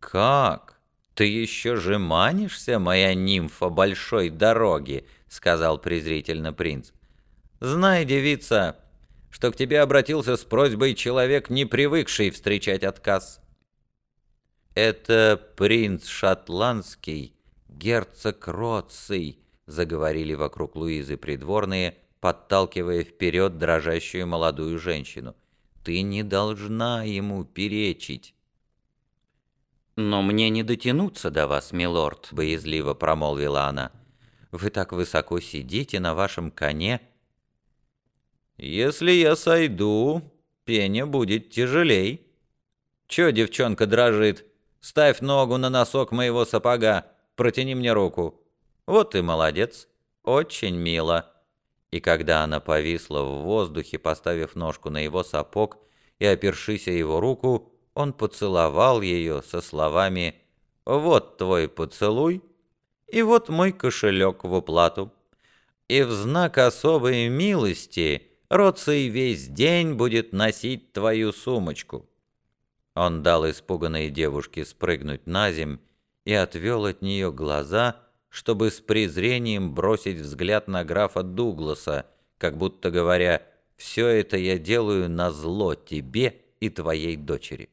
«Как? Ты еще жеманишься, моя нимфа большой дороги?» — сказал презрительно принц. «Знай, девица, что к тебе обратился с просьбой человек, не привыкший встречать отказ». «Это принц шотландский, герцог Роций», — заговорили вокруг Луизы придворные, подталкивая вперед дрожащую молодую женщину. «Ты не должна ему перечить». «Но мне не дотянуться до вас, милорд», — боязливо промолвила она. «Вы так высоко сидите на вашем коне». «Если я сойду, пеня будет тяжелей». «Чё девчонка дрожит? Ставь ногу на носок моего сапога, протяни мне руку». «Вот ты молодец, очень мило». И когда она повисла в воздухе, поставив ножку на его сапог и опершись о его руку, он поцеловал ее со словами «Вот твой поцелуй, и вот мой кошелек в уплату». И в знак особой милости Роций весь день будет носить твою сумочку. Он дал испуганной девушке спрыгнуть на земь и отвел от нее глаза, чтобы с презрением бросить взгляд на графа Дугласа, как будто говоря «Все это я делаю на зло тебе и твоей дочери».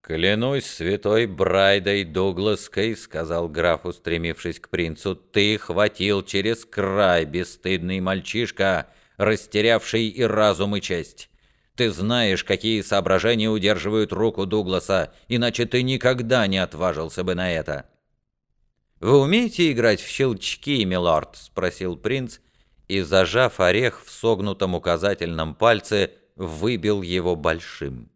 «Клянусь святой Брайдой Дуглаской», — сказал граф, устремившись к принцу, — «ты хватил через край, бесстыдный мальчишка, растерявший и разум, и честь. Ты знаешь, какие соображения удерживают руку Дугласа, иначе ты никогда не отважился бы на это». «Вы умеете играть в щелчки, милорд?» — спросил принц, и, зажав орех в согнутом указательном пальце, выбил его большим.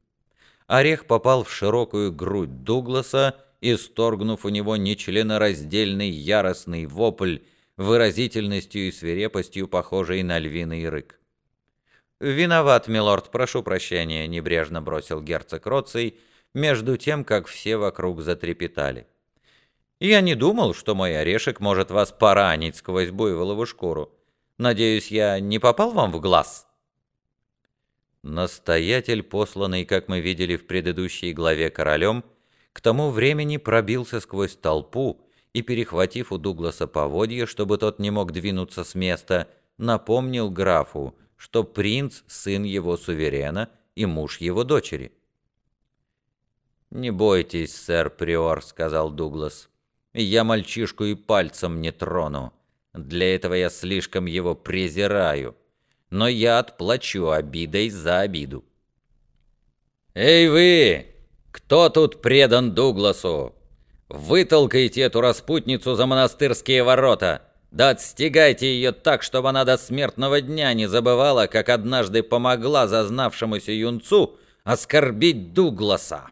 Орех попал в широкую грудь Дугласа, исторгнув у него нечленораздельный яростный вопль, выразительностью и свирепостью похожий на львиный рык. «Виноват, милорд, прошу прощения», — небрежно бросил герцог Роций, между тем, как все вокруг затрепетали. «Я не думал, что мой орешек может вас поранить сквозь буйволову шкуру. Надеюсь, я не попал вам в глаз?» Настоятель, посланный, как мы видели в предыдущей главе королем, к тому времени пробился сквозь толпу и, перехватив у Дугласа поводья, чтобы тот не мог двинуться с места, напомнил графу, что принц – сын его суверена и муж его дочери. «Не бойтесь, сэр Приор», – сказал Дуглас. «Я мальчишку и пальцем не трону. Для этого я слишком его презираю» но я отплачу обидой за обиду. «Эй вы! Кто тут предан Дугласу? Вытолкайте эту распутницу за монастырские ворота, да отстегайте ее так, чтобы она до смертного дня не забывала, как однажды помогла зазнавшемуся юнцу оскорбить Дугласа!»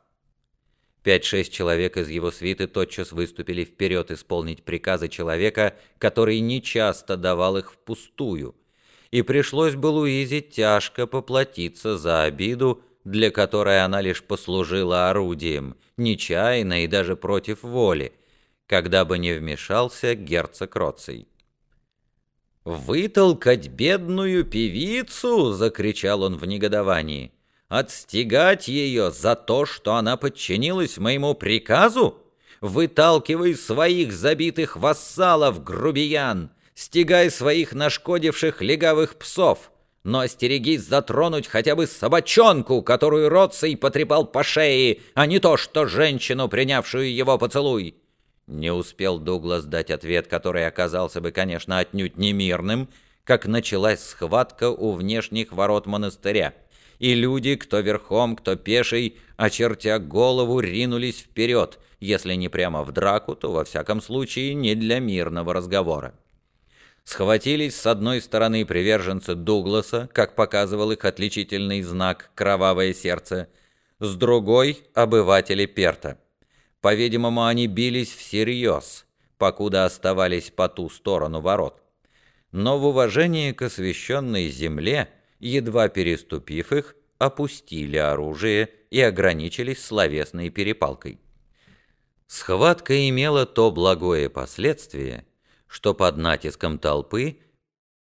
Пять-шесть человек из его свиты тотчас выступили вперед исполнить приказы человека, который нечасто давал их впустую, и пришлось бы Луизе тяжко поплатиться за обиду, для которой она лишь послужила орудием, нечаянно и даже против воли, когда бы не вмешался герцог Роций. «Вытолкать бедную певицу!» — закричал он в негодовании. «Отстегать ее за то, что она подчинилась моему приказу? Выталкивай своих забитых вассалов, грубиян! Стегай своих нашкодивших легавых псов, но остерегись затронуть хотя бы собачонку, которую Роций потрепал по шее, а не то, что женщину, принявшую его поцелуй». Не успел Дуглас дать ответ, который оказался бы, конечно, отнюдь немирным, как началась схватка у внешних ворот монастыря, и люди, кто верхом, кто пеший, очертя голову, ринулись вперед, если не прямо в драку, то, во всяком случае, не для мирного разговора. Схватились с одной стороны приверженцы Дугласа, как показывал их отличительный знак «Кровавое сердце», с другой — обыватели Перта. По-видимому, они бились всерьез, покуда оставались по ту сторону ворот. Но в уважении к освященной земле, едва переступив их, опустили оружие и ограничились словесной перепалкой. Схватка имела то благое последствие — что под натиском толпы